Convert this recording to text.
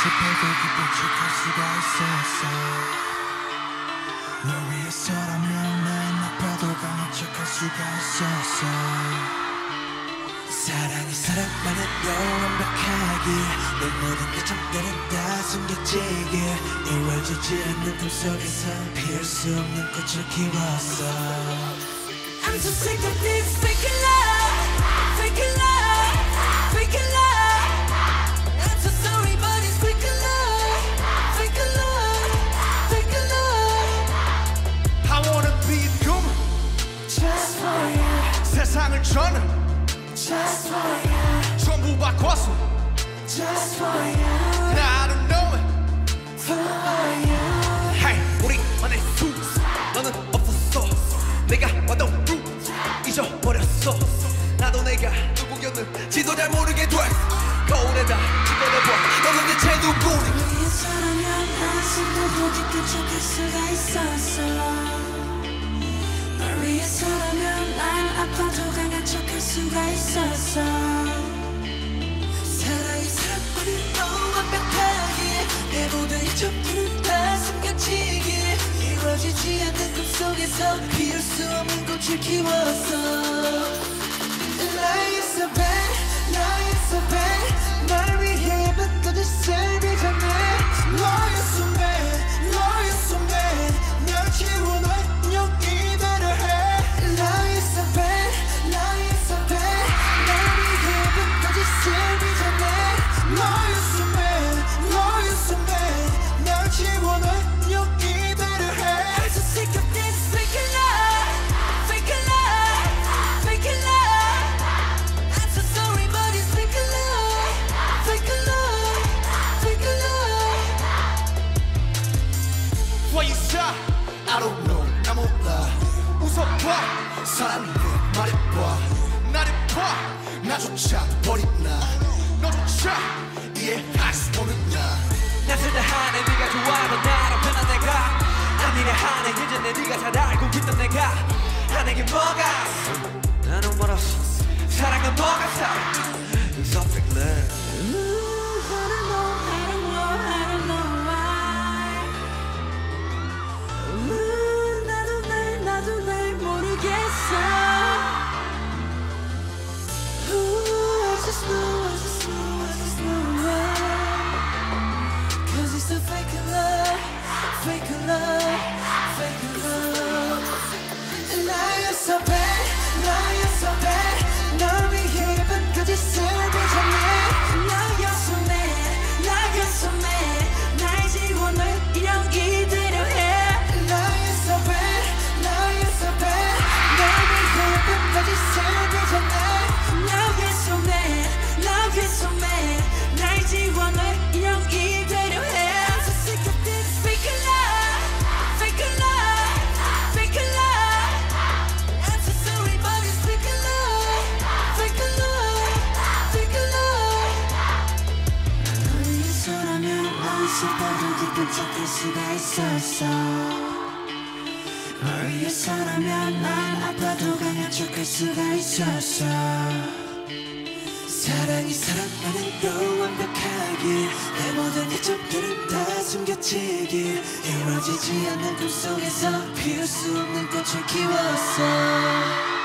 슬퍼도 기쁘직할 수가 있었어 널 위해서라면 난 아파도 강한 척할 수가 있었어 사랑이 사랑만은 완벽하게 내 모든 내 점들은 다 숨겨지게 이루어지지 않는 꿈속에서 피울 수 없는 꽃을 키웠어. I'm so sick of 전부 바꿨어. Just for you, I don't know it. For you. Hey 우리만의 수 너는 없었어. 내가 루 잊어버렸어. 나도 내가 누구였는지도 잘 모르게 됐어 거울에다 찍어내봐 너는 대체 누구니? 위해서라면 난 숨도 깊게 척할 수가 있었어 수가 있었어 사랑이 사랑만이 너무 완벽하게 내 모든 이점들은 다 숨겨지게 이루어지지 않는 꿈속에서 피울 수 없는 꽃을 키웠어 나의 so bad 나 사람인데 말해봐. 나를 봐. 나조차 버린 나. 너조차 이해할 수 없는 나 낯설다 하네. 네가 좋아하는 나로 변한 내가. 아니래 하네 예전에 네가 잘 알고 있던 내가. 하는 게 뭐가 기쁜 척할 수가 있었어. 널 위해서라면 난 아파도 강한 척할 수가 있었어. 사랑이 사랑만은 완벽하게 내 모든 이점들은 다 숨겨지게 이루어지지 않는 꿈속에서 피울 수 없는 꽃을 키웠어